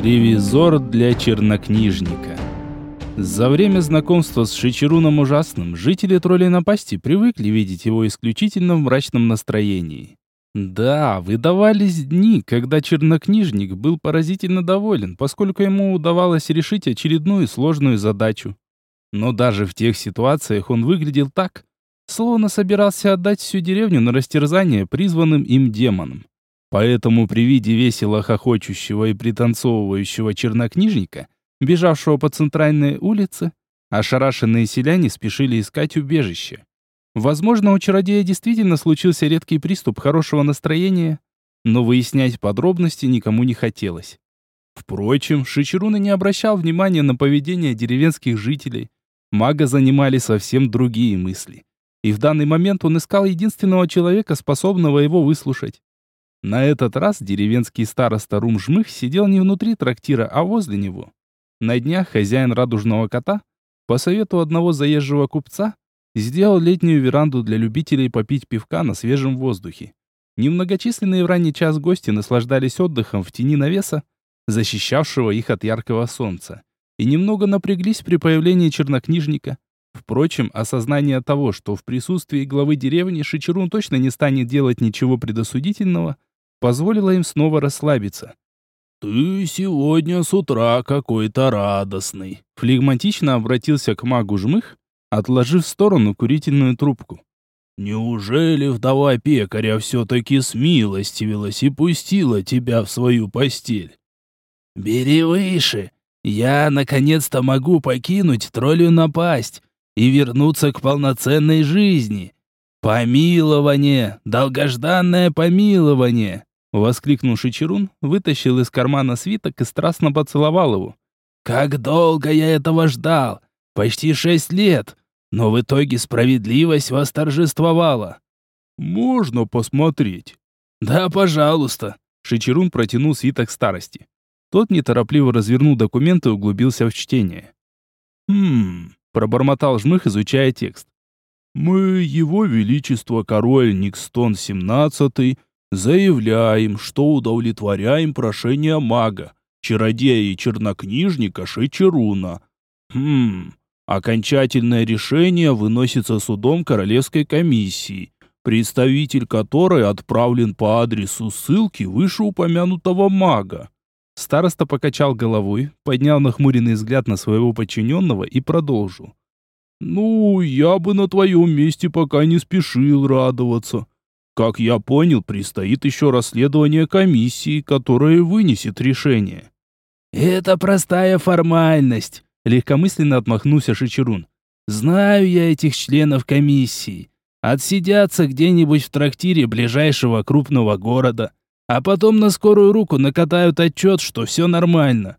Ревизор для чернокнижника. За время знакомства с Шичеруном Ужасным жители троллей напасти привыкли видеть его исключительно в мрачном настроении. Да, выдавались дни, когда чернокнижник был поразительно доволен, поскольку ему удавалось решить очередную сложную задачу. Но даже в тех ситуациях он выглядел так, словно собирался отдать всю деревню на растерзание призванным им демонам. Поэтому при виде весело хохочущего и пританцовывающего чернокнижника, бежавшего по центральной улице, ошарашенные селяне спешили искать убежище. Возможно, у чародея действительно случился редкий приступ хорошего настроения, но выяснять подробности никому не хотелось. Впрочем, Шичеруна не обращал внимания на поведение деревенских жителей. Мага занимали совсем другие мысли. И в данный момент он искал единственного человека, способного его выслушать. На этот раз деревенский староста Румжмых сидел не внутри трактира, а возле него. На днях хозяин радужного кота, по совету одного заезжего купца, сделал летнюю веранду для любителей попить пивка на свежем воздухе. Немногочисленные в ранний час гости наслаждались отдыхом в тени навеса, защищавшего их от яркого солнца, и немного напряглись при появлении чернокнижника. Впрочем, осознание того, что в присутствии главы деревни Шичерун точно не станет делать ничего предосудительного, позволило им снова расслабиться. «Ты сегодня с утра какой-то радостный», — флегматично обратился к магу Жмых, отложив в сторону курительную трубку. «Неужели вдова пекаря все-таки смилостивилась и пустила тебя в свою постель?» «Бери выше. Я, наконец-то, могу покинуть троллю напасть и вернуться к полноценной жизни. Помилование, долгожданное помилование!» Воскликнул Шичерун, вытащил из кармана свиток и страстно поцеловал его. «Как долго я этого ждал! Почти шесть лет! Но в итоге справедливость восторжествовала!» «Можно посмотреть?» «Да, пожалуйста!» Шичерун протянул свиток старости. Тот неторопливо развернул документы и углубился в чтение. «Хм...» – пробормотал жмых, изучая текст. «Мы, его величество король Никстон XVII, Заявляем, что удовлетворяем прошение мага, чародея и чернокнижника Шичеруна. Хм, окончательное решение выносится судом Королевской комиссии, представитель которой отправлен по адресу ссылки вышеупомянутого мага. Староста покачал головой, поднял нахмуренный взгляд на своего подчиненного и продолжил. «Ну, я бы на твоем месте пока не спешил радоваться. Как я понял, предстоит еще расследование комиссии, которая вынесет решение. Это простая формальность, легкомысленно отмахнулся Шичерун. Знаю я этих членов комиссии. Отсидятся где-нибудь в трактире ближайшего крупного города, а потом на скорую руку накатают отчет, что все нормально.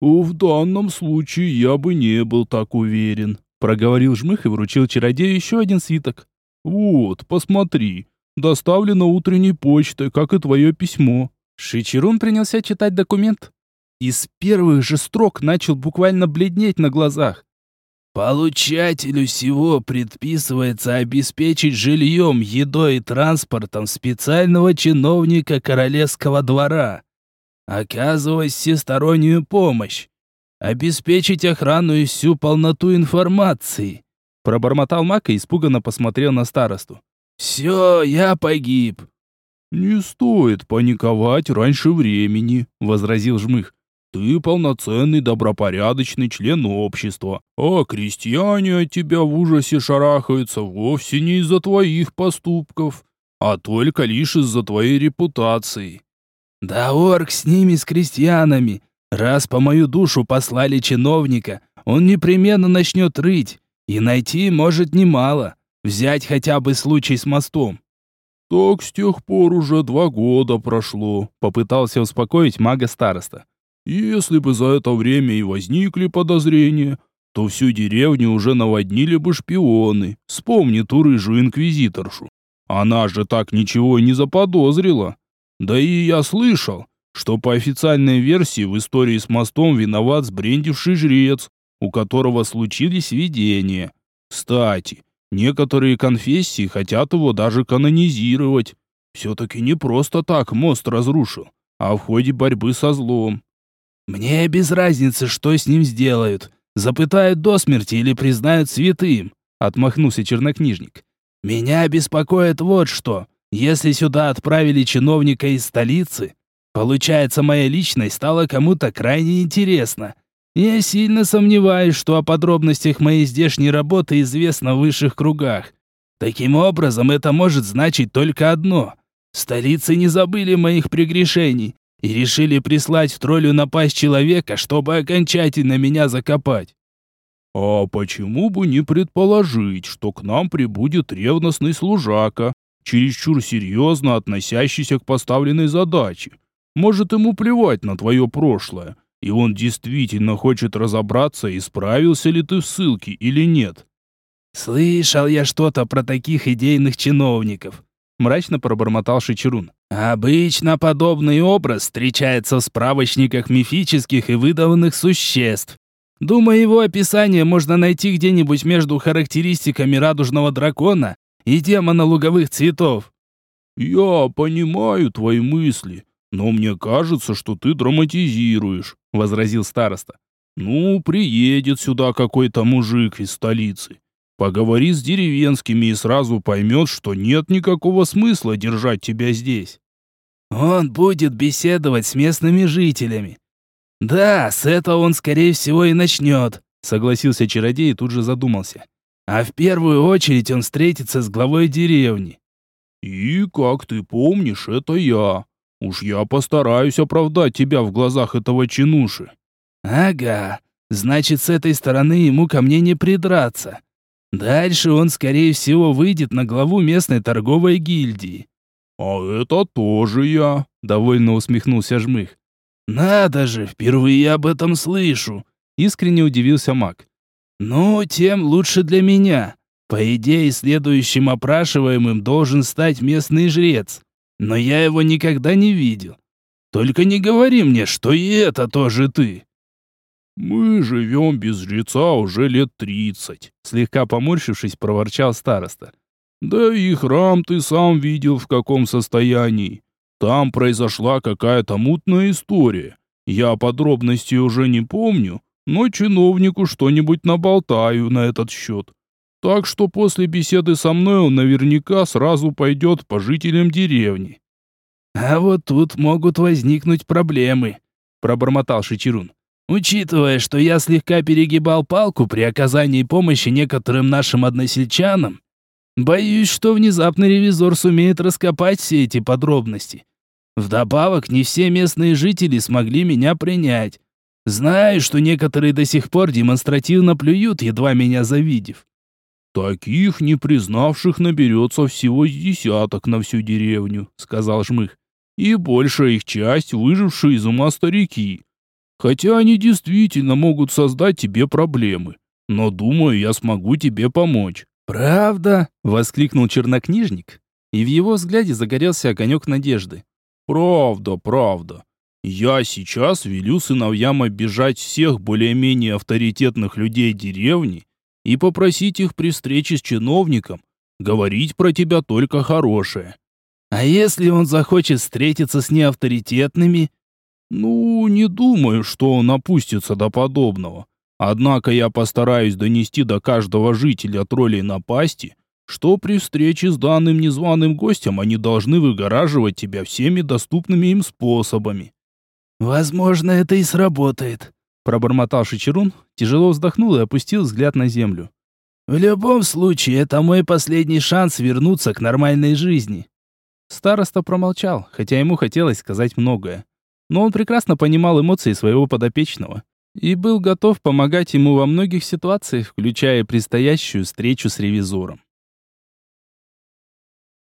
«В данном случае я бы не был так уверен», — проговорил Жмых и вручил чародею еще один свиток. «Вот, посмотри, Доставлено утренней почтой, как и твое письмо». Шичерун принялся читать документ. Из первых же строк начал буквально бледнеть на глазах. Получателю всего предписывается обеспечить жильем, едой и транспортом специального чиновника королевского двора, оказывать всестороннюю помощь, обеспечить охрану и всю полноту информации. Пробормотал Мак и испуганно посмотрел на старосту. «Все, я погиб». «Не стоит паниковать раньше времени», — возразил Жмых. «Ты полноценный добропорядочный член общества, а крестьяне от тебя в ужасе шарахаются вовсе не из-за твоих поступков, а только лишь из-за твоей репутации». «Да орк с ними, с крестьянами. Раз по мою душу послали чиновника, он непременно начнет рыть, и найти может немало. Взять хотя бы случай с мостом. Так с тех пор уже два года прошло, попытался успокоить мага-староста. Если бы за это время и возникли подозрения, то всю деревню уже наводнили бы шпионы. Вспомни ту рыжую инквизиторшу. Она же так ничего и не заподозрила. Да и я слышал, что по официальной версии в истории с мостом виноват сбрендивший жрец, у которого случились видения. Кстати, Некоторые конфессии хотят его даже канонизировать. Все-таки не просто так мост разрушил, а в ходе борьбы со злом. Мне без разницы, что с ним сделают. Запытают до смерти или признают святым», — отмахнулся чернокнижник. «Меня беспокоит вот что. Если сюда отправили чиновника из столицы, получается, моя личность стала кому-то крайне интересна. Я сильно сомневаюсь, что о подробностях моей здешней работы известно в высших кругах. Таким образом, это может значить только одно. Столицы не забыли моих прегрешений и решили прислать в троллю напасть человека, чтобы окончательно меня закопать. А почему бы не предположить, что к нам прибудет ревностный служака, чересчур серьезно относящийся к поставленной задаче? Может, ему плевать на твое прошлое, и он действительно хочет разобраться, исправился ли ты в ссылке или нет. «Слышал я что-то про таких идейных чиновников», — мрачно пробормотал Шичерун. «Обычно подобный образ встречается в справочниках мифических и выдаванных существ. Думаю, его описание можно найти где-нибудь между характеристиками радужного дракона и демона луговых цветов». «Я понимаю твои мысли, но мне кажется, что ты драматизируешь», — возразил староста. «Ну, приедет сюда какой-то мужик из столицы, Поговори с деревенскими и сразу поймет, что нет никакого смысла держать тебя здесь. Он будет беседовать с местными жителями. Да, с этого он, скорее всего, и начнет, согласился чародей и тут же задумался. А в первую очередь он встретится с главой деревни. И, как ты помнишь, это я. Уж я постараюсь оправдать тебя в глазах этого чинуши. Ага, значит, с этой стороны ему ко мне не придраться. Дальше он, скорее всего, выйдет на главу местной торговой гильдии. «А это тоже я», — довольно усмехнулся Жмых. «Надо же, впервые об этом слышу», — искренне удивился маг. «Ну, тем лучше для меня. По идее, следующим опрашиваемым должен стать местный жрец. Но я его никогда не видел. Только не говори мне, что и это тоже ты». «Мы живем без жреца уже лет тридцать», — слегка поморщившись, проворчал староста. «Да и храм ты сам видел в каком состоянии. Там произошла какая-то мутная история. Я подробностей уже не помню, но чиновнику что-нибудь наболтаю на этот счет. Так что после беседы со мной он наверняка сразу пойдет по жителям деревни». «А вот тут могут возникнуть проблемы», — пробормотал Шичерун. Учитывая, что я слегка перегибал палку при оказании помощи некоторым нашим односельчанам, боюсь, что внезапный ревизор сумеет раскопать все эти подробности. Вдобавок, не все местные жители смогли меня принять. Знаю, что некоторые до сих пор демонстративно плюют, едва меня завидев. «Таких не признавших наберется всего десяток на всю деревню», — сказал Жмых. «И большая их часть выжившие из ума старики. Хотя они действительно могут создать тебе проблемы. Но думаю, я смогу тебе помочь. Правда? воскликнул чернокнижник, и в его взгляде загорелся огонек надежды. Правда, правда. Я сейчас велю сыновьям обижать всех более-менее авторитетных людей деревни и попросить их при встрече с чиновником говорить про тебя только хорошее. А если он захочет встретиться с неавторитетными ну, не думаю, что он опустится до подобного. Однако я постараюсь донести до каждого жителя троллей напасти, что при встрече с данным незваным гостем они должны выгораживать тебя всеми доступными им способами. Возможно, это и сработает, пробормотал Шичерун, тяжело вздохнул и опустил взгляд на землю. В любом случае, это мой последний шанс вернуться к нормальной жизни. Староста промолчал, хотя ему хотелось сказать многое но он прекрасно понимал эмоции своего подопечного и был готов помогать ему во многих ситуациях, включая предстоящую встречу с ревизором.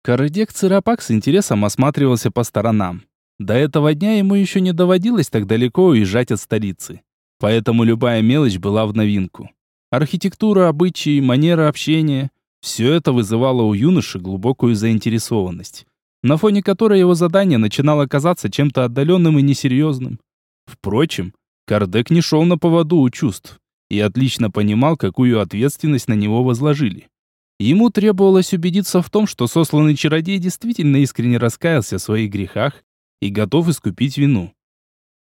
Кардек Цирапак с интересом осматривался по сторонам. До этого дня ему еще не доводилось так далеко уезжать от столицы. Поэтому любая мелочь была в новинку. Архитектура, обычаи, манера общения – все это вызывало у юноши глубокую заинтересованность на фоне которой его задание начинало казаться чем-то отдаленным и несерьезным. Впрочем, Кардек не шел на поводу у чувств и отлично понимал, какую ответственность на него возложили. Ему требовалось убедиться в том, что сосланный чародей действительно искренне раскаялся в своих грехах и готов искупить вину.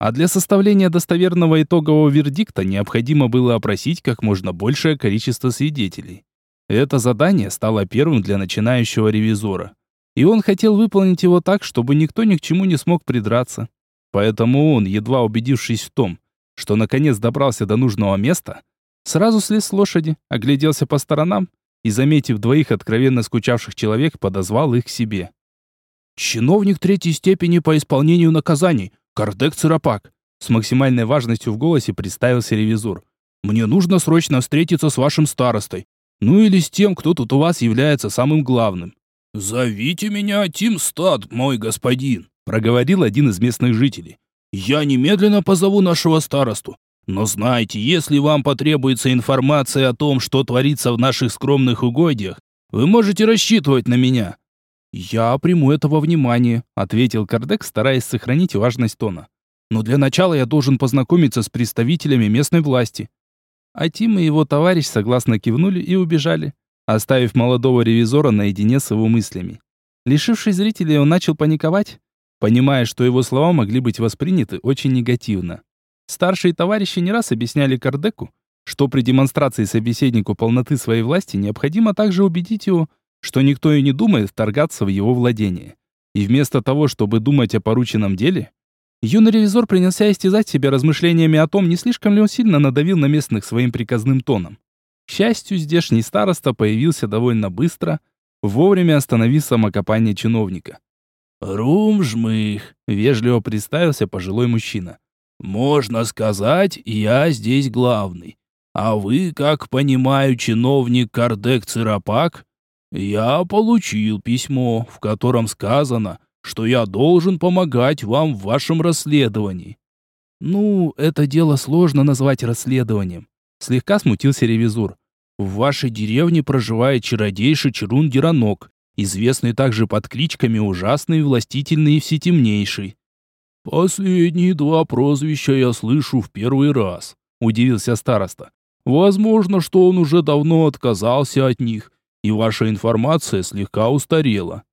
А для составления достоверного итогового вердикта необходимо было опросить как можно большее количество свидетелей. Это задание стало первым для начинающего ревизора. И он хотел выполнить его так, чтобы никто ни к чему не смог придраться. Поэтому он, едва убедившись в том, что наконец добрался до нужного места, сразу слез с лошади, огляделся по сторонам и, заметив двоих откровенно скучавших человек, подозвал их к себе. «Чиновник третьей степени по исполнению наказаний, Кардек Цирапак», с максимальной важностью в голосе представился ревизор. «Мне нужно срочно встретиться с вашим старостой, ну или с тем, кто тут у вас является самым главным». «Зовите меня Тим Стад, мой господин», проговорил один из местных жителей. «Я немедленно позову нашего старосту. Но знайте, если вам потребуется информация о том, что творится в наших скромных угодьях, вы можете рассчитывать на меня». «Я приму это во внимание», — ответил Кардек, стараясь сохранить важность тона. «Но для начала я должен познакомиться с представителями местной власти». А Тим и его товарищ согласно кивнули и убежали, оставив молодого ревизора наедине с его мыслями. Лишившись зрителей, он начал паниковать, понимая, что его слова могли быть восприняты очень негативно. Старшие товарищи не раз объясняли Кардеку, что при демонстрации собеседнику полноты своей власти необходимо также убедить его, что никто и не думает вторгаться в его владение. И вместо того, чтобы думать о порученном деле, юный ревизор принялся истязать себя размышлениями о том, не слишком ли он сильно надавил на местных своим приказным тоном. К счастью, здешний староста появился довольно быстро, вовремя остановив самокопание чиновника. «Румжмых», — вежливо представился пожилой мужчина. «Можно сказать, я здесь главный. А вы, как понимаю, чиновник Кардек Цирапак? Я получил письмо, в котором сказано, что я должен помогать вам в вашем расследовании». «Ну, это дело сложно назвать расследованием», — слегка смутился ревизор. «В вашей деревне проживает чародейший Чарун Деранок, известный также под кличками Ужасный, Властительный и Всетемнейший. «Последние два прозвища я слышу в первый раз», — удивился староста. «Возможно, что он уже давно отказался от них, и ваша информация слегка устарела».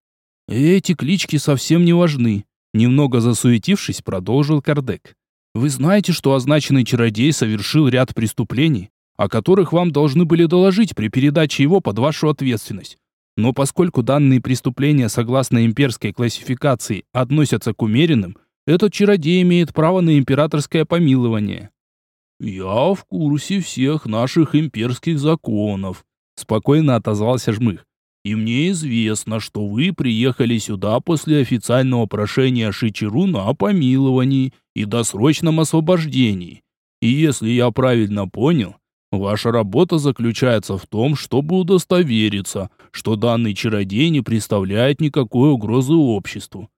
«Эти клички совсем не важны», — немного засуетившись, продолжил Кардек. «Вы знаете, что означенный чародей совершил ряд преступлений, о которых вам должны были доложить при передаче его под вашу ответственность. Но поскольку данные преступления, согласно имперской классификации, относятся к умеренным, этот чародей имеет право на императорское помилование. «Я в курсе всех наших имперских законов», — спокойно отозвался Жмых. «И мне известно, что вы приехали сюда после официального прошения Шичеруна о помиловании и досрочном освобождении. И если я правильно понял, Ваша работа заключается в том, чтобы удостовериться, что данный чародей не представляет никакой угрозы обществу.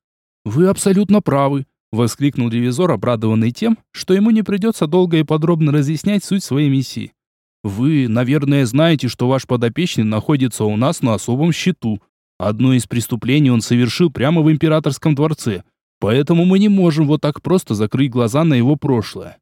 Вы абсолютно правы, воскликнул ревизор, обрадованный тем, что ему не придется долго и подробно разъяснять суть своей миссии. Вы, наверное, знаете, что ваш подопечный находится у нас на особом счету. Одно из преступлений он совершил прямо в императорском дворце, поэтому мы не можем вот так просто закрыть глаза на его прошлое.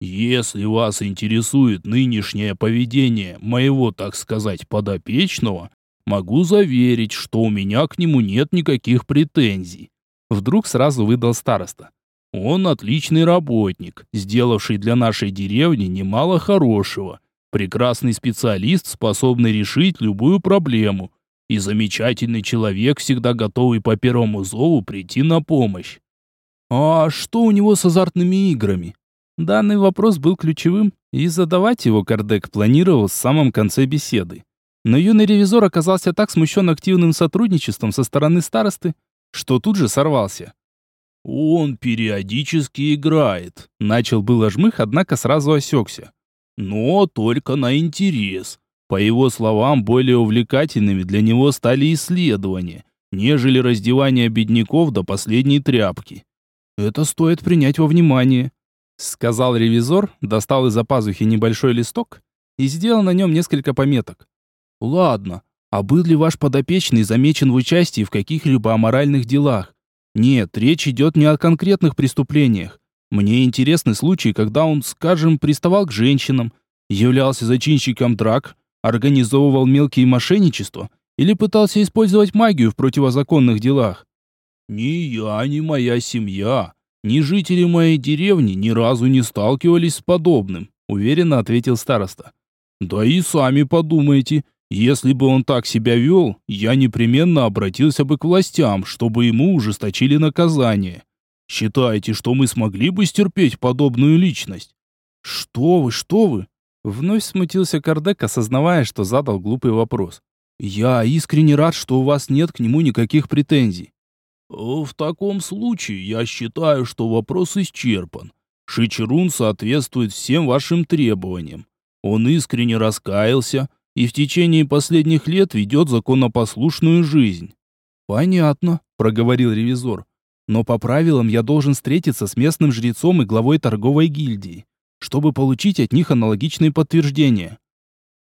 Если вас интересует нынешнее поведение моего, так сказать, подопечного, могу заверить, что у меня к нему нет никаких претензий. Вдруг сразу выдал староста. Он отличный работник, сделавший для нашей деревни немало хорошего, прекрасный специалист, способный решить любую проблему, и замечательный человек, всегда готовый по первому зову прийти на помощь. А что у него с азартными играми? Данный вопрос был ключевым, и задавать его Кардек планировал в самом конце беседы. Но юный ревизор оказался так смущен активным сотрудничеством со стороны старосты, что тут же сорвался. «Он периодически играет», — начал было жмых, однако сразу осекся. «Но только на интерес. По его словам, более увлекательными для него стали исследования, нежели раздевание бедняков до последней тряпки. Это стоит принять во внимание сказал ревизор, достал из-за пазухи небольшой листок и сделал на нем несколько пометок. Ладно, а был ли ваш подопечный замечен в участии в каких-либо аморальных делах? Нет, речь идет не о конкретных преступлениях. Мне интересны случаи, когда он, скажем, приставал к женщинам, являлся зачинщиком драк, организовывал мелкие мошенничества или пытался использовать магию в противозаконных делах. Ни я, ни моя семья Ни жители моей деревни ни разу не сталкивались с подобным, уверенно ответил староста. Да и сами подумайте, если бы он так себя вел, я непременно обратился бы к властям, чтобы ему ужесточили наказание. Считаете, что мы смогли бы стерпеть подобную личность? Что вы, что вы? Вновь смутился Кардек, осознавая, что задал глупый вопрос. Я искренне рад, что у вас нет к нему никаких претензий. В таком случае я считаю, что вопрос исчерпан. Шичерун соответствует всем вашим требованиям. Он искренне раскаялся и в течение последних лет ведет законопослушную жизнь. Понятно, проговорил ревизор. Но по правилам я должен встретиться с местным жрецом и главой торговой гильдии, чтобы получить от них аналогичные подтверждения.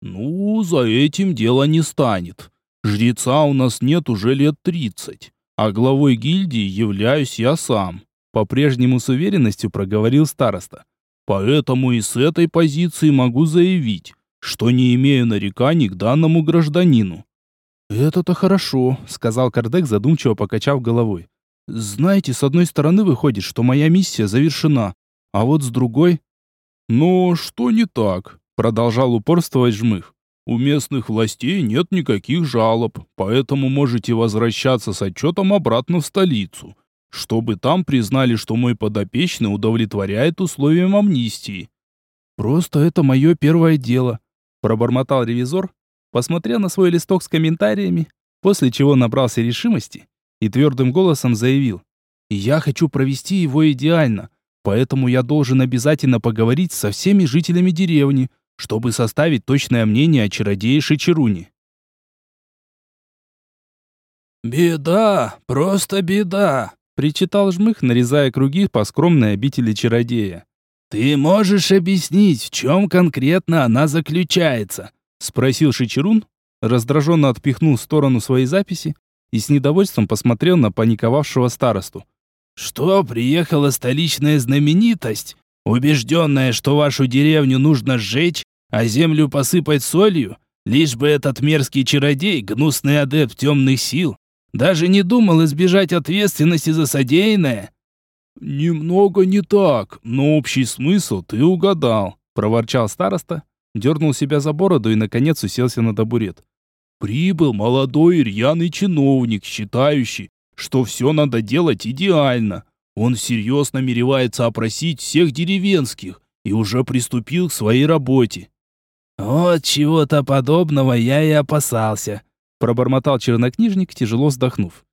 Ну, за этим дело не станет. Жреца у нас нет уже лет тридцать а главой гильдии являюсь я сам», по-прежнему с уверенностью проговорил староста. «Поэтому и с этой позиции могу заявить, что не имею нареканий к данному гражданину». «Это-то хорошо», — сказал Кардек, задумчиво покачав головой. «Знаете, с одной стороны выходит, что моя миссия завершена, а вот с другой...» «Но что не так?» — продолжал упорствовать Жмых. У местных властей нет никаких жалоб, поэтому можете возвращаться с отчетом обратно в столицу, чтобы там признали, что мой подопечный удовлетворяет условиям амнистии. Просто это мое первое дело, пробормотал ревизор, посмотрел на свой листок с комментариями, после чего набрался решимости и твердым голосом заявил: "Я хочу провести его идеально, поэтому я должен обязательно поговорить со всеми жителями деревни, чтобы составить точное мнение о чародее Шичеруне. «Беда, просто беда!» — причитал Жмых, нарезая круги по скромной обители чародея. «Ты можешь объяснить, в чем конкретно она заключается?» — спросил Шичерун, раздраженно отпихнул в сторону своей записи и с недовольством посмотрел на паниковавшего старосту. «Что, приехала столичная знаменитость, убежденная, что вашу деревню нужно сжечь, а землю посыпать солью, лишь бы этот мерзкий чародей, гнусный адепт темных сил, даже не думал избежать ответственности за содеянное. Немного не так, но общий смысл ты угадал, проворчал староста, дернул себя за бороду и наконец уселся на табурет. Прибыл молодой рьяный чиновник, считающий, что все надо делать идеально. Он всерьез намеревается опросить всех деревенских и уже приступил к своей работе. «Вот чего-то подобного я и опасался», — пробормотал чернокнижник, тяжело вздохнув.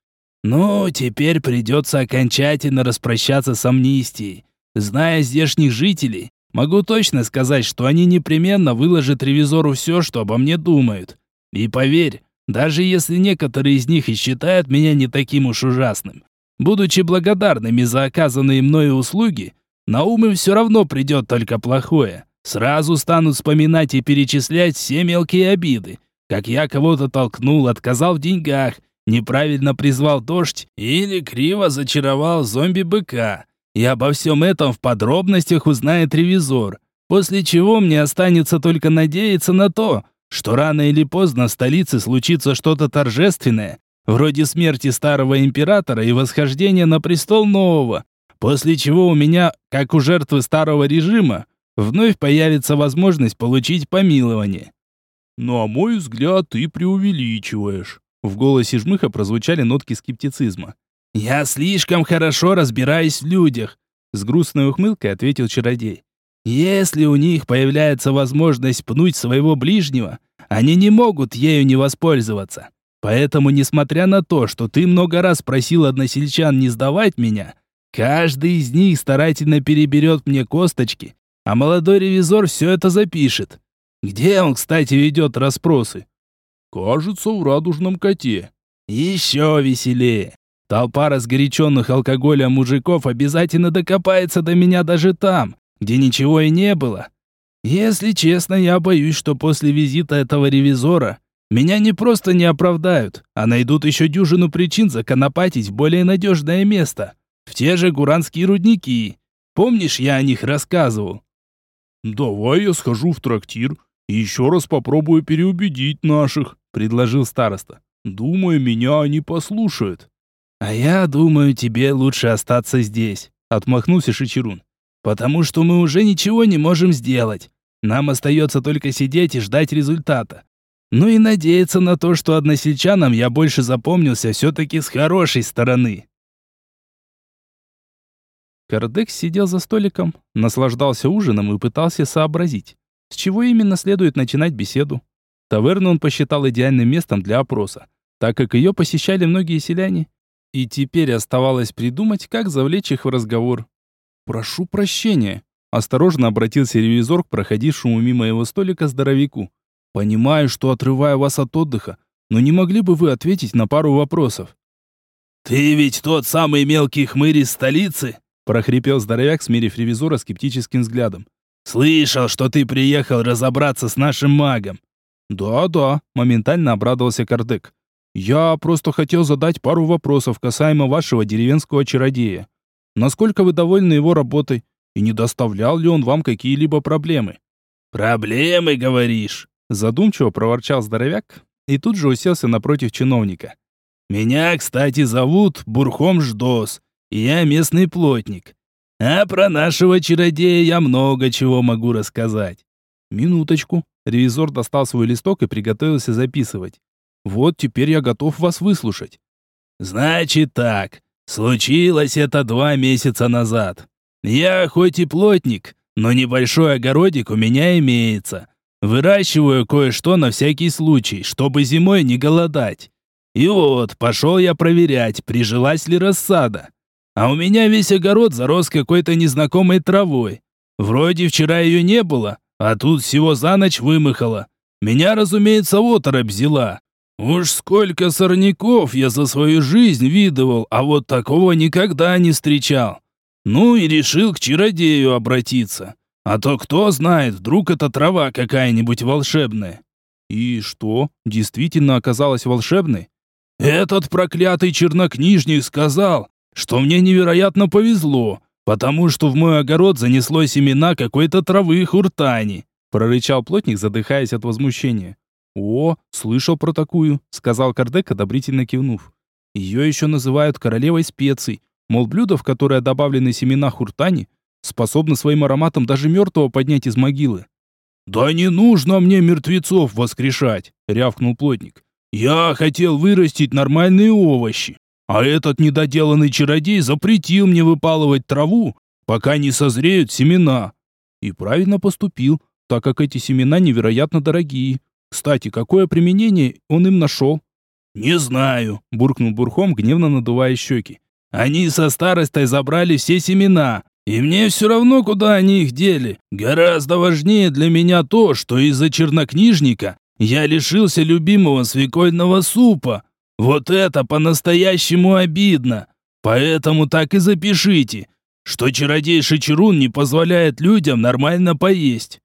«Ну, теперь придется окончательно распрощаться с амнистией. Зная здешних жителей, могу точно сказать, что они непременно выложат ревизору все, что обо мне думают. И поверь, даже если некоторые из них и считают меня не таким уж ужасным, будучи благодарными за оказанные мною услуги, на ум им все равно придет только плохое. Сразу станут вспоминать и перечислять все мелкие обиды. Как я кого-то толкнул, отказал в деньгах, неправильно призвал дождь или криво зачаровал зомби-быка. И обо всем этом в подробностях узнает ревизор. После чего мне останется только надеяться на то, что рано или поздно в столице случится что-то торжественное, вроде смерти старого императора и восхождения на престол нового, после чего у меня, как у жертвы старого режима, вновь появится возможность получить помилование. «На мой взгляд, ты преувеличиваешь». В голосе Жмыха прозвучали нотки скептицизма. «Я слишком хорошо разбираюсь в людях», — с грустной ухмылкой ответил чародей. «Если у них появляется возможность пнуть своего ближнего, они не могут ею не воспользоваться. Поэтому, несмотря на то, что ты много раз просил односельчан не сдавать меня, каждый из них старательно переберет мне косточки а молодой ревизор все это запишет. Где он, кстати, ведет расспросы? Кажется, в радужном коте. Еще веселее. Толпа разгоряченных алкоголем мужиков обязательно докопается до меня даже там, где ничего и не было. Если честно, я боюсь, что после визита этого ревизора меня не просто не оправдают, а найдут еще дюжину причин законопатить в более надежное место. В те же гуранские рудники. Помнишь, я о них рассказывал? «Давай я схожу в трактир и еще раз попробую переубедить наших», — предложил староста. «Думаю, меня они послушают». «А я думаю, тебе лучше остаться здесь», отмахнулся Шичерун. Потому что мы уже ничего не можем сделать. Нам остается только сидеть и ждать результата. Ну и надеяться на то, что односельчанам я больше запомнился все-таки с хорошей стороны. Кардекс сидел за столиком, наслаждался ужином и пытался сообразить, с чего именно следует начинать беседу. Таверну он посчитал идеальным местом для опроса, так как ее посещали многие селяне, и теперь оставалось придумать, как завлечь их в разговор. «Прошу прощения», — осторожно обратился ревизор к проходившему мимо его столика здоровяку. «Понимаю, что отрываю вас от отдыха, но не могли бы вы ответить на пару вопросов?» «Ты ведь тот самый мелкий хмырь из столицы?» прохрипел здоровяк, смирив ревизора скептическим взглядом. «Слышал, что ты приехал разобраться с нашим магом». «Да-да», — моментально обрадовался Кардек. «Я просто хотел задать пару вопросов касаемо вашего деревенского чародея. Насколько вы довольны его работой? И не доставлял ли он вам какие-либо проблемы?» «Проблемы, говоришь?» Задумчиво проворчал здоровяк и тут же уселся напротив чиновника. «Меня, кстати, зовут Бурхом Ждос. Я местный плотник. А про нашего чародея я много чего могу рассказать. Минуточку. Ревизор достал свой листок и приготовился записывать. Вот теперь я готов вас выслушать. Значит так. Случилось это два месяца назад. Я хоть и плотник, но небольшой огородик у меня имеется. Выращиваю кое-что на всякий случай, чтобы зимой не голодать. И вот, пошел я проверять, прижилась ли рассада. А у меня весь огород зарос какой-то незнакомой травой. Вроде вчера ее не было, а тут всего за ночь вымыхало. Меня, разумеется, оторопь взяла. Уж сколько сорняков я за свою жизнь видывал, а вот такого никогда не встречал. Ну и решил к чародею обратиться. А то кто знает, вдруг это трава какая-нибудь волшебная. И что, действительно оказалась волшебной? Этот проклятый чернокнижник сказал, что мне невероятно повезло, потому что в мой огород занесло семена какой-то травы хуртани», прорычал плотник, задыхаясь от возмущения. «О, слышал про такую», — сказал Кардек, одобрительно кивнув. «Ее еще называют королевой специй, мол, блюдо, в которое добавлены семена хуртани, способно своим ароматом даже мертвого поднять из могилы». «Да не нужно мне мертвецов воскрешать», — рявкнул плотник. «Я хотел вырастить нормальные овощи. А этот недоделанный чародей запретил мне выпалывать траву, пока не созреют семена. И правильно поступил, так как эти семена невероятно дорогие. Кстати, какое применение он им нашел? «Не знаю», — буркнул Бурхом, гневно надувая щеки. «Они со старостой забрали все семена, и мне все равно, куда они их дели. Гораздо важнее для меня то, что из-за чернокнижника я лишился любимого свекольного супа, вот это по-настоящему обидно. Поэтому так и запишите, что чародей Шичерун не позволяет людям нормально поесть.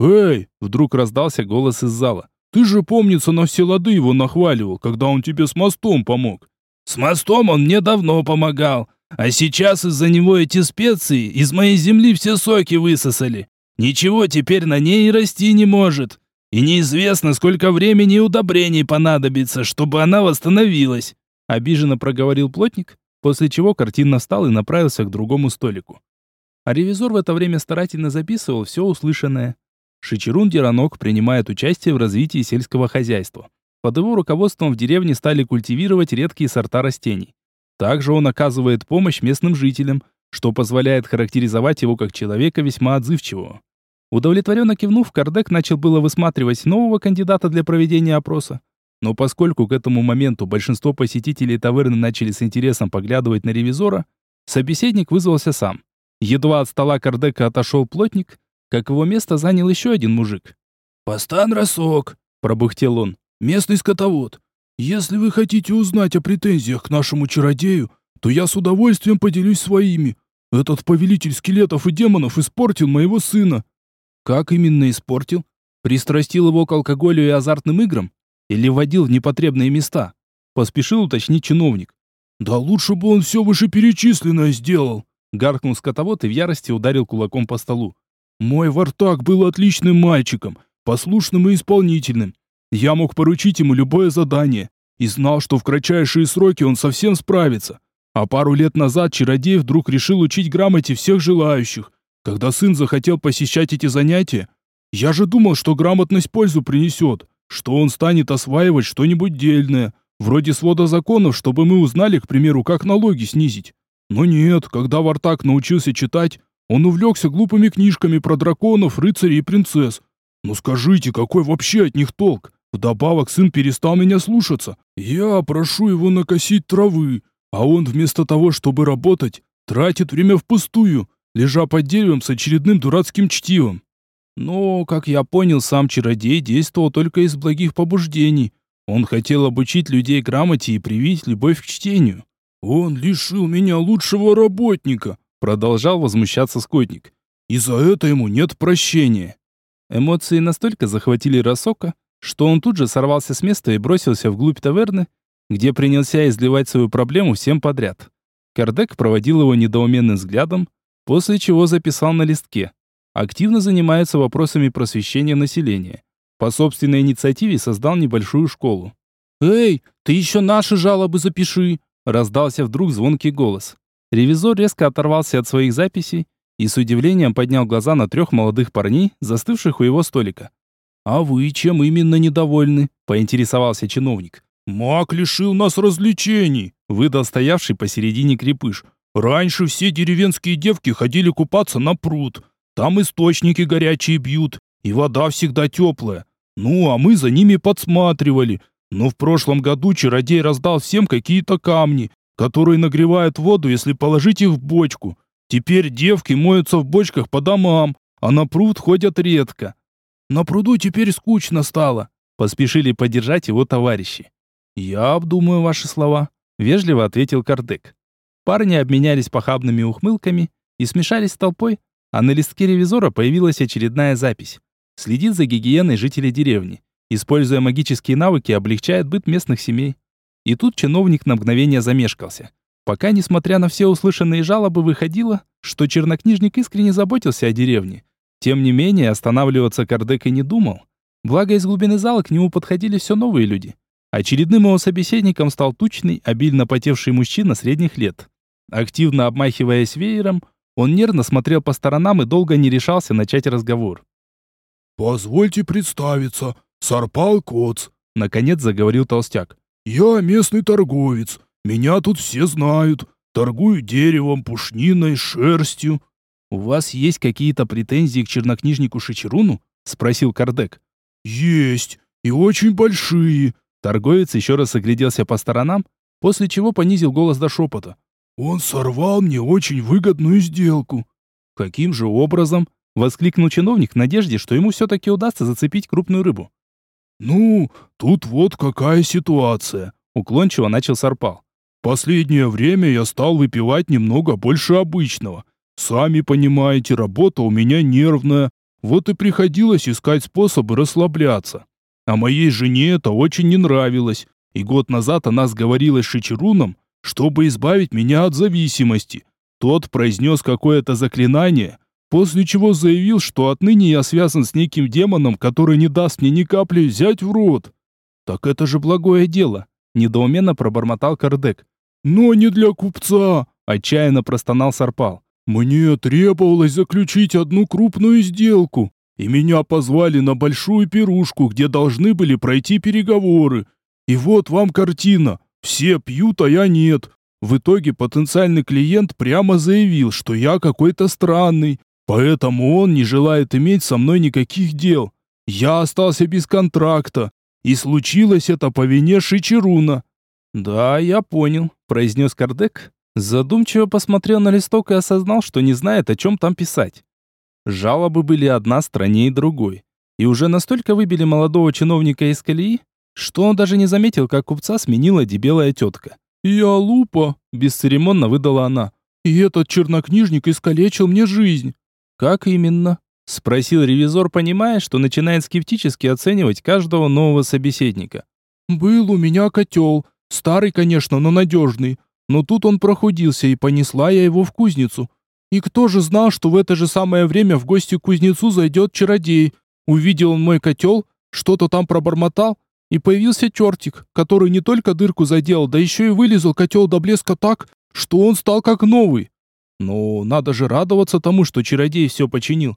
«Эй!» — вдруг раздался голос из зала. «Ты же, помнится, на все лады его нахваливал, когда он тебе с мостом помог». «С мостом он мне давно помогал, а сейчас из-за него эти специи из моей земли все соки высосали. Ничего теперь на ней и расти не может и неизвестно, сколько времени и удобрений понадобится, чтобы она восстановилась», — обиженно проговорил плотник, после чего картинно встал и направился к другому столику. А ревизор в это время старательно записывал все услышанное. Шичерун Деранок принимает участие в развитии сельского хозяйства. Под его руководством в деревне стали культивировать редкие сорта растений. Также он оказывает помощь местным жителям, что позволяет характеризовать его как человека весьма отзывчивого. Удовлетворенно кивнув, Кардек начал было высматривать нового кандидата для проведения опроса. Но поскольку к этому моменту большинство посетителей таверны начали с интересом поглядывать на ревизора, собеседник вызвался сам. Едва от стола Кардека отошел плотник, как его место занял еще один мужик. «Постан Росок», — пробухтел он, — «местный скотовод. Если вы хотите узнать о претензиях к нашему чародею, то я с удовольствием поделюсь своими. Этот повелитель скелетов и демонов испортил моего сына. Как именно испортил? Пристрастил его к алкоголю и азартным играм? Или вводил в непотребные места? Поспешил уточнить чиновник. «Да лучше бы он все вышеперечисленное сделал!» Гаркнул скотовод и в ярости ударил кулаком по столу. «Мой Вартак был отличным мальчиком, послушным и исполнительным. Я мог поручить ему любое задание и знал, что в кратчайшие сроки он совсем справится. А пару лет назад чародей вдруг решил учить грамоте всех желающих. Когда сын захотел посещать эти занятия, я же думал, что грамотность пользу принесет, что он станет осваивать что-нибудь дельное, вроде свода законов, чтобы мы узнали, к примеру, как налоги снизить. Но нет, когда Вартак научился читать, он увлекся глупыми книжками про драконов, рыцарей и принцесс. Ну скажите, какой вообще от них толк? Вдобавок сын перестал меня слушаться. Я прошу его накосить травы, а он вместо того, чтобы работать, тратит время впустую, лежа под деревом с очередным дурацким чтивом. Но, как я понял, сам чародей действовал только из благих побуждений. Он хотел обучить людей грамоте и привить любовь к чтению. Он лишил меня лучшего работника, продолжал возмущаться скотник. И за это ему нет прощения. Эмоции настолько захватили Росока, что он тут же сорвался с места и бросился вглубь таверны, где принялся изливать свою проблему всем подряд. Кардек проводил его недоуменным взглядом, после чего записал на листке. Активно занимается вопросами просвещения населения. По собственной инициативе создал небольшую школу. «Эй, ты еще наши жалобы запиши!» Раздался вдруг звонкий голос. Ревизор резко оторвался от своих записей и с удивлением поднял глаза на трех молодых парней, застывших у его столика. «А вы чем именно недовольны?» – поинтересовался чиновник. «Маг лишил нас развлечений», – выдал стоявший посередине крепыш. «Раньше все деревенские девки ходили купаться на пруд. Там источники горячие бьют, и вода всегда теплая. Ну, а мы за ними подсматривали. Но в прошлом году чародей раздал всем какие-то камни, которые нагревают воду, если положить их в бочку. Теперь девки моются в бочках по домам, а на пруд ходят редко. На пруду теперь скучно стало, поспешили поддержать его товарищи. Я обдумаю ваши слова, вежливо ответил Кардек. Парни обменялись похабными ухмылками и смешались с толпой, а на листке ревизора появилась очередная запись. Следит за гигиеной жителей деревни. Используя магические навыки, облегчает быт местных семей. И тут чиновник на мгновение замешкался. Пока, несмотря на все услышанные жалобы, выходило, что чернокнижник искренне заботился о деревне. Тем не менее, останавливаться Кардек и не думал. Благо, из глубины зала к нему подходили все новые люди. Очередным его собеседником стал тучный, обильно потевший мужчина средних лет. Активно обмахиваясь веером, он нервно смотрел по сторонам и долго не решался начать разговор. «Позвольте представиться, Сарпал Коц», — наконец заговорил толстяк. «Я местный торговец, меня тут все знают, торгую деревом, пушниной, шерстью». «У вас есть какие-то претензии к чернокнижнику Шичеруну?» — спросил Кардек. «Есть, и очень большие». Торговец еще раз огляделся по сторонам, после чего понизил голос до шепота. «Он сорвал мне очень выгодную сделку». «Каким же образом?» — воскликнул чиновник в надежде, что ему все-таки удастся зацепить крупную рыбу. «Ну, тут вот какая ситуация», — уклончиво начал Сарпал. «Последнее время я стал выпивать немного больше обычного». Сами понимаете, работа у меня нервная, вот и приходилось искать способы расслабляться. А моей жене это очень не нравилось, и год назад она сговорилась с Шичеруном, чтобы избавить меня от зависимости. Тот произнес какое-то заклинание, после чего заявил, что отныне я связан с неким демоном, который не даст мне ни капли взять в рот. Так это же благое дело, недоуменно пробормотал Кардек. Но не для купца, отчаянно простонал Сарпал. Мне требовалось заключить одну крупную сделку, и меня позвали на большую пирушку, где должны были пройти переговоры. И вот вам картина. Все пьют, а я нет. В итоге потенциальный клиент прямо заявил, что я какой-то странный, поэтому он не желает иметь со мной никаких дел. Я остался без контракта, и случилось это по вине Шичеруна. «Да, я понял», — произнес Кардек, Задумчиво посмотрел на листок и осознал, что не знает, о чем там писать. Жалобы были одна страннее другой. И уже настолько выбили молодого чиновника из колеи, что он даже не заметил, как купца сменила дебелая тетка. «Я лупа», — бесцеремонно выдала она. «И этот чернокнижник искалечил мне жизнь». «Как именно?» — спросил ревизор, понимая, что начинает скептически оценивать каждого нового собеседника. «Был у меня котел. Старый, конечно, но надежный. Но тут он прохудился, и понесла я его в кузницу. И кто же знал, что в это же самое время в гости к кузнецу зайдет чародей? Увидел он мой котел, что-то там пробормотал, и появился чертик, который не только дырку заделал, да еще и вылезал котел до блеска так, что он стал как новый. Но надо же радоваться тому, что чародей все починил.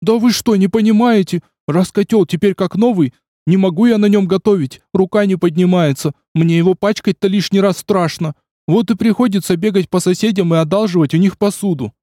Да вы что, не понимаете? Раз котел теперь как новый, не могу я на нем готовить, рука не поднимается, мне его пачкать-то лишний раз страшно. Вот и приходится бегать по соседям и одалживать у них посуду.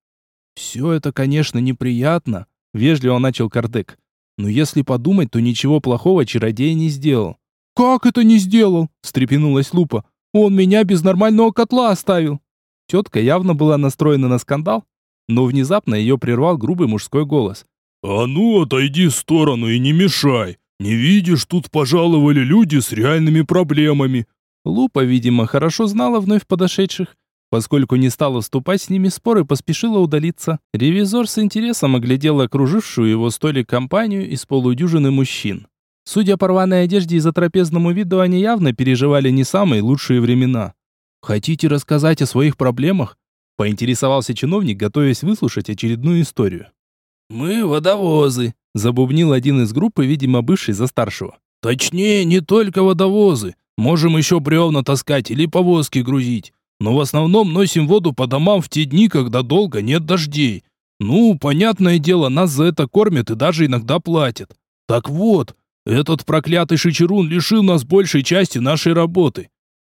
Все это, конечно, неприятно, вежливо начал Кардек. Но если подумать, то ничего плохого чародей не сделал. Как это не сделал? встрепенулась Лупа. Он меня без нормального котла оставил. Тетка явно была настроена на скандал, но внезапно ее прервал грубый мужской голос. «А ну, отойди в сторону и не мешай. Не видишь, тут пожаловали люди с реальными проблемами». Лупа, видимо, хорошо знала вновь подошедших, поскольку не стала вступать с ними в спор и поспешила удалиться. Ревизор с интересом оглядел окружившую его столик компанию из полудюжины мужчин. Судя по рваной одежде и затрапезному виду, они явно переживали не самые лучшие времена. «Хотите рассказать о своих проблемах?» – поинтересовался чиновник, готовясь выслушать очередную историю. «Мы водовозы», – забубнил один из группы, видимо, бывший за старшего. «Точнее, не только водовозы. Можем еще бревна таскать или повозки грузить. Но в основном носим воду по домам в те дни, когда долго нет дождей. Ну, понятное дело, нас за это кормят и даже иногда платят. Так вот, этот проклятый Шичерун лишил нас большей части нашей работы.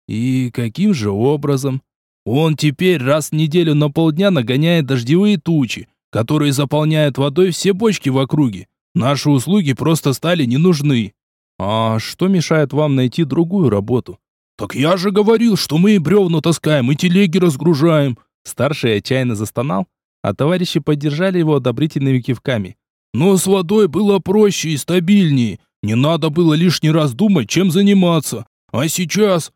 И каким же образом? Он теперь раз в неделю на полдня нагоняет дождевые тучи, которые заполняют водой все бочки в округе. Наши услуги просто стали не нужны. А что мешает вам найти другую работу? Так я же говорил, что мы и бревна таскаем, и телеги разгружаем. Старший отчаянно застонал, а товарищи поддержали его одобрительными кивками. Но с водой было проще и стабильнее. Не надо было лишний раз думать, чем заниматься. А сейчас...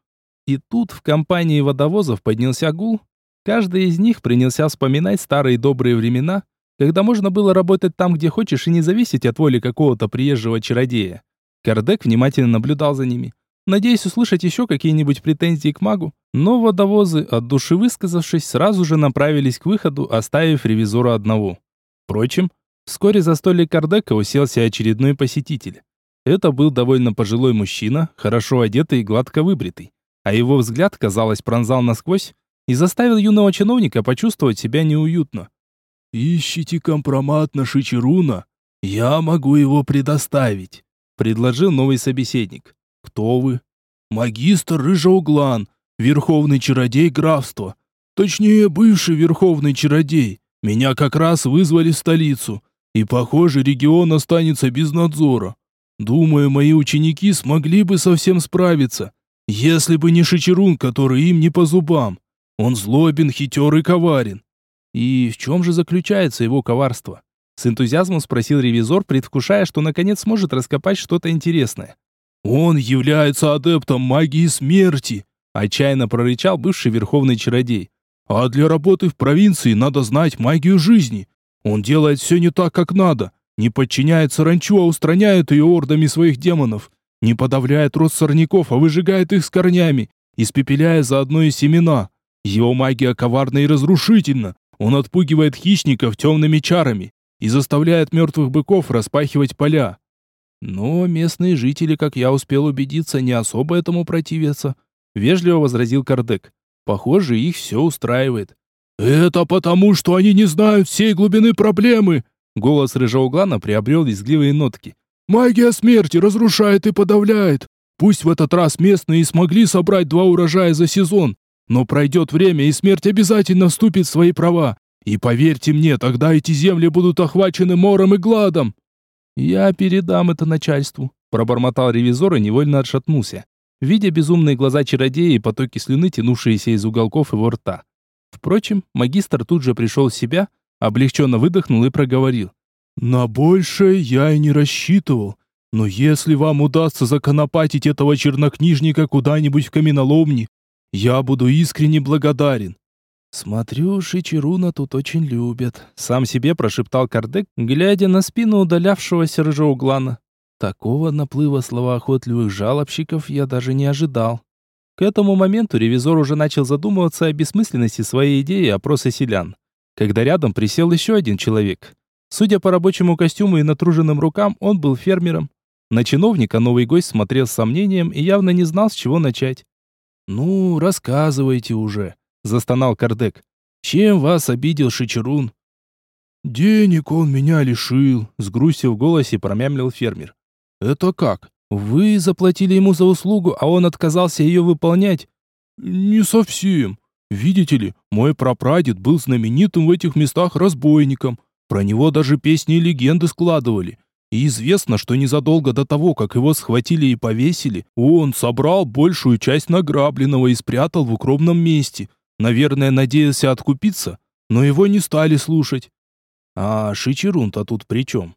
И тут в компании водовозов поднялся гул. Каждый из них принялся вспоминать старые добрые времена, когда можно было работать там, где хочешь, и не зависеть от воли какого-то приезжего чародея. Кардек внимательно наблюдал за ними, надеясь услышать еще какие-нибудь претензии к магу, но водовозы, от души высказавшись, сразу же направились к выходу, оставив ревизора одного. Впрочем, вскоре за столик Кардека уселся очередной посетитель. Это был довольно пожилой мужчина, хорошо одетый и гладко выбритый, а его взгляд, казалось, пронзал насквозь и заставил юного чиновника почувствовать себя неуютно. «Ищите компромат на Шичеруна? Я могу его предоставить», — предложил новый собеседник. «Кто вы?» «Магистр Рыжеуглан, верховный чародей графства. Точнее, бывший верховный чародей. Меня как раз вызвали в столицу, и, похоже, регион останется без надзора. Думаю, мои ученики смогли бы совсем справиться, если бы не Шичерун, который им не по зубам. Он злобен, хитер и коварен. И в чем же заключается его коварство? С энтузиазмом спросил ревизор, предвкушая, что наконец сможет раскопать что-то интересное. «Он является адептом магии смерти!» Отчаянно прорычал бывший верховный чародей. «А для работы в провинции надо знать магию жизни. Он делает все не так, как надо. Не подчиняется ранчу, а устраняет ее ордами своих демонов. Не подавляет рост сорняков, а выжигает их с корнями, испепеляя заодно и семена. Его магия коварна и разрушительна. Он отпугивает хищников темными чарами и заставляет мертвых быков распахивать поля. Но местные жители, как я успел убедиться, не особо этому противятся, вежливо возразил Кардек. Похоже, их все устраивает. Это потому, что они не знают всей глубины проблемы, Голос Рыжеуглана приобрел визгливые нотки. «Магия смерти разрушает и подавляет. Пусть в этот раз местные смогли собрать два урожая за сезон, но пройдет время, и смерть обязательно вступит в свои права. И поверьте мне, тогда эти земли будут охвачены мором и гладом». «Я передам это начальству», — пробормотал ревизор и невольно отшатнулся, видя безумные глаза чародея и потоки слюны, тянувшиеся из уголков его рта. Впрочем, магистр тут же пришел в себя, — облегченно выдохнул и проговорил. «На большее я и не рассчитывал, но если вам удастся законопатить этого чернокнижника куда-нибудь в каменоломни, я буду искренне благодарен». «Смотрю, Шичеруна тут очень любят», — сам себе прошептал Кардек, глядя на спину удалявшегося рыжеуглана. Такого наплыва словоохотливых жалобщиков я даже не ожидал. К этому моменту ревизор уже начал задумываться о бессмысленности своей идеи опроса селян когда рядом присел еще один человек. Судя по рабочему костюму и натруженным рукам, он был фермером. На чиновника новый гость смотрел с сомнением и явно не знал, с чего начать. «Ну, рассказывайте уже», застонал Кардек. Чем вас обидел Шичерун? Денег он меня лишил, с грустью в голосе промямлил фермер. Это как? Вы заплатили ему за услугу, а он отказался ее выполнять? Не совсем. Видите ли, мой прапрадед был знаменитым в этих местах разбойником. Про него даже песни и легенды складывали. И известно, что незадолго до того, как его схватили и повесили, он собрал большую часть награбленного и спрятал в укромном месте. Наверное, надеялся откупиться, но его не стали слушать. А Шичерун-то тут при чем?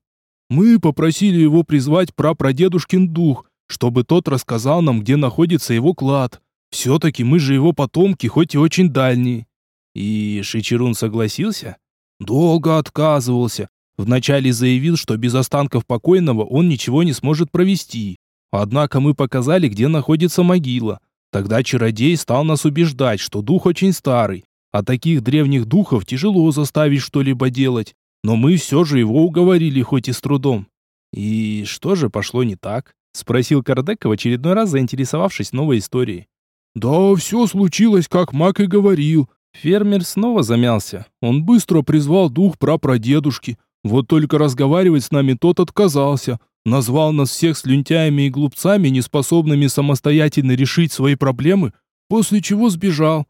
Мы попросили его призвать прапрадедушкин дух, чтобы тот рассказал нам, где находится его клад. Все-таки мы же его потомки, хоть и очень дальние. И Шичерун согласился? Долго отказывался. Вначале заявил, что без останков покойного он ничего не сможет провести. Однако мы показали, где находится могила. Тогда чародей стал нас убеждать, что дух очень старый, а таких древних духов тяжело заставить что-либо делать. Но мы все же его уговорили, хоть и с трудом. И что же пошло не так? Спросил Кардек в очередной раз, заинтересовавшись новой историей. Да все случилось, как Мак и говорил. Фермер снова замялся. Он быстро призвал дух прапрадедушки. Вот только разговаривать с нами тот отказался. Назвал нас всех слюнтяями и глупцами, неспособными самостоятельно решить свои проблемы, после чего сбежал.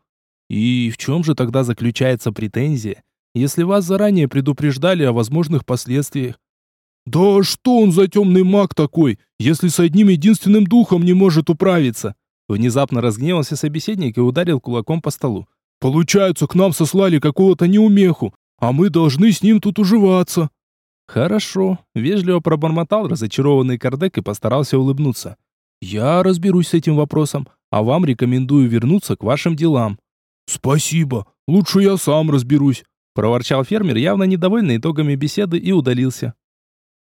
И в чем же тогда заключается претензия, если вас заранее предупреждали о возможных последствиях? Да что он за темный маг такой, если с одним единственным духом не может управиться? Внезапно разгневался собеседник и ударил кулаком по столу. Получается, к нам сослали какого-то неумеху, а мы должны с ним тут уживаться. Хорошо, вежливо пробормотал разочарованный Кардек и постарался улыбнуться. Я разберусь с этим вопросом, а вам рекомендую вернуться к вашим делам. Спасибо, лучше я сам разберусь, проворчал фермер, явно недовольный итогами беседы и удалился.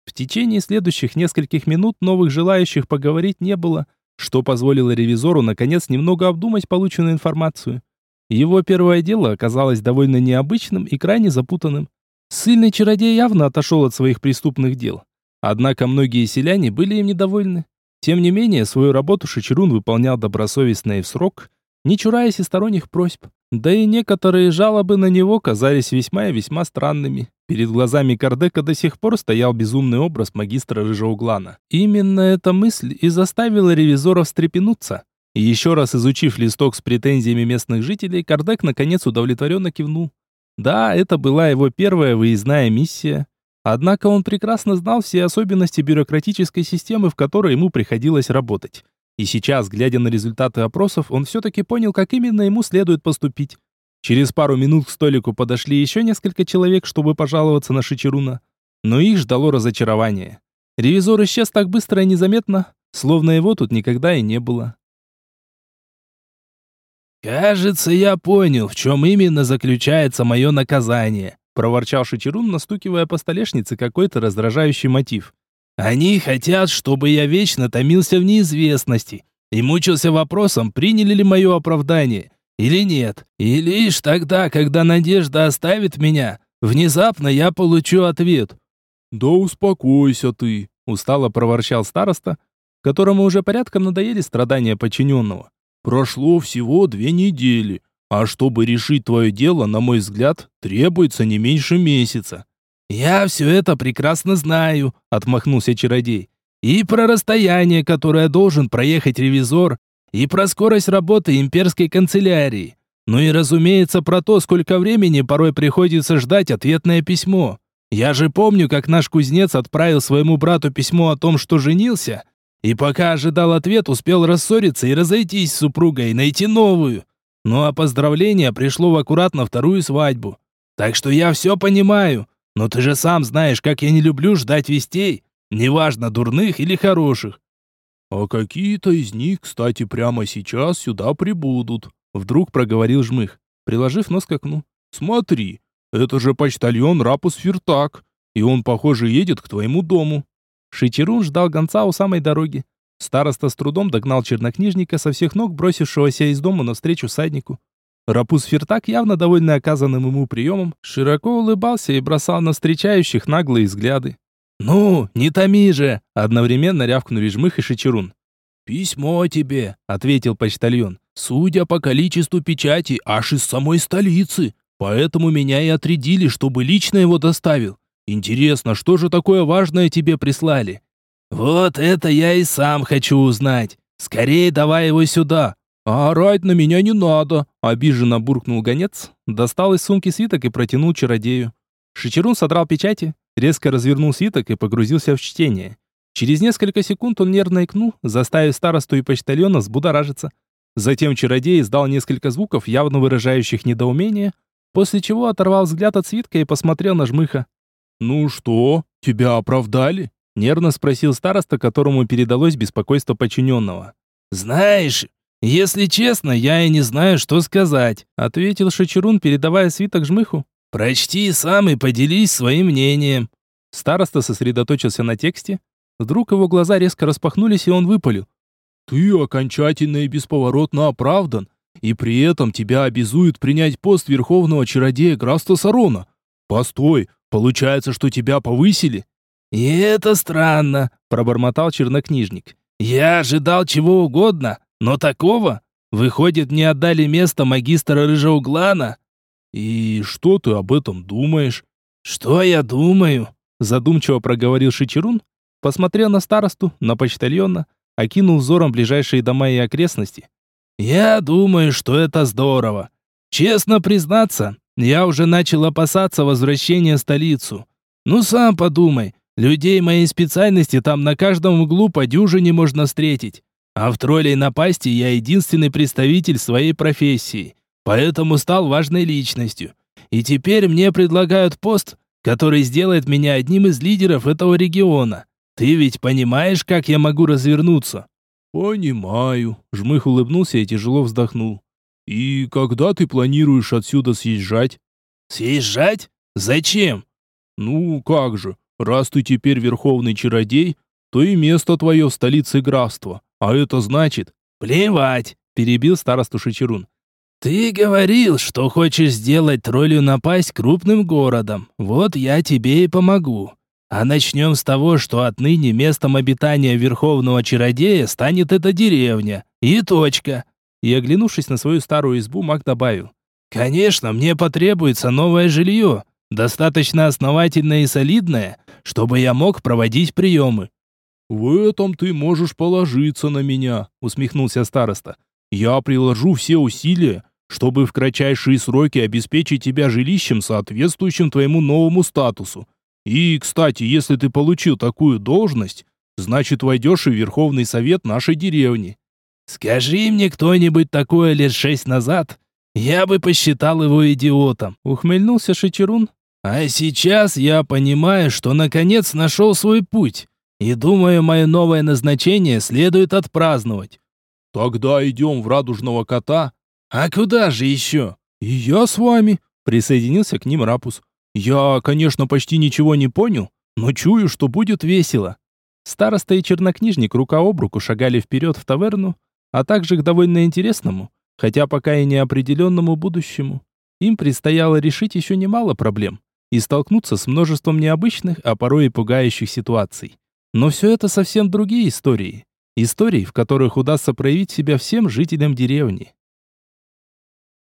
В течение следующих нескольких минут новых желающих поговорить не было, что позволило ревизору наконец немного обдумать полученную информацию. Его первое дело оказалось довольно необычным и крайне запутанным. Сильный чародей явно отошел от своих преступных дел. Однако многие селяне были им недовольны. Тем не менее, свою работу Шичерун выполнял добросовестно и в срок, не чураясь и сторонних просьб. Да и некоторые жалобы на него казались весьма и весьма странными. Перед глазами Кардека до сих пор стоял безумный образ магистра Рыжеуглана. Именно эта мысль и заставила ревизора встрепенуться. Еще раз изучив листок с претензиями местных жителей, Кардек наконец удовлетворенно кивнул. Да, это была его первая выездная миссия. Однако он прекрасно знал все особенности бюрократической системы, в которой ему приходилось работать. И сейчас, глядя на результаты опросов, он все-таки понял, как именно ему следует поступить. Через пару минут к столику подошли еще несколько человек, чтобы пожаловаться на Шичеруна. Но их ждало разочарование. Ревизор исчез так быстро и незаметно, словно его тут никогда и не было. «Кажется, я понял, в чем именно заключается мое наказание», проворчал Шичерун, настукивая по столешнице какой-то раздражающий мотив. «Они хотят, чтобы я вечно томился в неизвестности и мучился вопросом, приняли ли мое оправдание или нет. И лишь тогда, когда надежда оставит меня, внезапно я получу ответ». «Да успокойся ты», устало проворчал староста, которому уже порядком надоели страдания подчиненного. Прошло всего две недели, а чтобы решить твое дело, на мой взгляд, требуется не меньше месяца». «Я все это прекрасно знаю», — отмахнулся чародей. «И про расстояние, которое должен проехать ревизор, и про скорость работы имперской канцелярии. Ну и, разумеется, про то, сколько времени порой приходится ждать ответное письмо. Я же помню, как наш кузнец отправил своему брату письмо о том, что женился, и пока ожидал ответ, успел рассориться и разойтись с супругой найти новую. Ну а поздравление пришло в аккуратно вторую свадьбу. Так что я все понимаю. Но ты же сам знаешь, как я не люблю ждать вестей, неважно, дурных или хороших. А какие-то из них, кстати, прямо сейчас сюда прибудут, вдруг проговорил Жмых, приложив нос к окну. Смотри, это же почтальон Рапус Фиртак, и он, похоже, едет к твоему дому. Шичерун ждал гонца у самой дороги. Староста с трудом догнал чернокнижника со всех ног, бросившегося из дома навстречу саднику. Рапус Фертак, явно довольный оказанным ему приемом, широко улыбался и бросал на встречающих наглые взгляды. «Ну, не томи же!» — одновременно рявкнули Жмых и Шичерун. «Письмо тебе», — ответил почтальон. «Судя по количеству печати, аж из самой столицы. Поэтому меня и отрядили, чтобы лично его доставил. Интересно, что же такое важное тебе прислали?» «Вот это я и сам хочу узнать. Скорее давай его сюда». «А орать на меня не надо», — обиженно буркнул гонец, достал из сумки свиток и протянул чародею. Шичерун содрал печати, резко развернул свиток и погрузился в чтение. Через несколько секунд он нервно икнул, заставив старосту и почтальона взбудоражиться. Затем чародей издал несколько звуков, явно выражающих недоумение, после чего оторвал взгляд от свитка и посмотрел на жмыха. «Ну что, тебя оправдали?» — нервно спросил староста, которому передалось беспокойство подчиненного. «Знаешь, если честно, я и не знаю, что сказать», — ответил Шачерун, передавая свиток жмыху. «Прочти сам и поделись своим мнением». Староста сосредоточился на тексте, Вдруг его глаза резко распахнулись, и он выпалил. «Ты окончательно и бесповоротно оправдан, и при этом тебя обязуют принять пост верховного чародея Графства Сарона. Постой, получается, что тебя повысили?» «И это странно», — пробормотал чернокнижник. «Я ожидал чего угодно, но такого? Выходит, мне отдали место магистра Рыжеуглана?» «И что ты об этом думаешь?» «Что я думаю?» Задумчиво проговорил Шичерун, Посмотрел на старосту, на почтальона, окинул взором ближайшие дома и окрестности. «Я думаю, что это здорово. Честно признаться, я уже начал опасаться возвращения в столицу. Ну сам подумай, людей моей специальности там на каждом углу по дюжине можно встретить. А в троллей напасти я единственный представитель своей профессии, поэтому стал важной личностью. И теперь мне предлагают пост, который сделает меня одним из лидеров этого региона. Ты ведь понимаешь, как я могу развернуться?» «Понимаю», — Жмых улыбнулся и тяжело вздохнул. «И когда ты планируешь отсюда съезжать?» «Съезжать? Зачем?» «Ну, как же, раз ты теперь верховный чародей, то и место твое в столице графства, а это значит...» «Плевать», — перебил старосту Шичерун. «Ты говорил, что хочешь сделать троллю напасть крупным городом. Вот я тебе и помогу. А начнем с того, что отныне местом обитания Верховного Чародея станет эта деревня. И точка. И оглянувшись на свою старую избу, маг добавил. Конечно, мне потребуется новое жилье, достаточно основательное и солидное, чтобы я мог проводить приемы. «В этом ты можешь положиться на меня», — усмехнулся староста. «Я приложу все усилия, чтобы в кратчайшие сроки обеспечить тебя жилищем, соответствующим твоему новому статусу. И, кстати, если ты получил такую должность, значит войдешь и в Верховный Совет нашей деревни. Скажи мне кто-нибудь такое лет шесть назад, я бы посчитал его идиотом, ухмыльнулся Шичерун. А сейчас я понимаю, что наконец нашел свой путь. И думаю, мое новое назначение следует отпраздновать. Тогда идем в Радужного Кота. А куда же еще? И я с вами, присоединился к ним Рапус. Я, конечно, почти ничего не понял, но чую, что будет весело. Староста и чернокнижник рука об руку шагали вперед в таверну, а также к довольно интересному, хотя пока и неопределенному будущему. Им предстояло решить еще немало проблем и столкнуться с множеством необычных, а порой и пугающих ситуаций. Но все это совсем другие истории. Истории, в которых удастся проявить себя всем жителям деревни.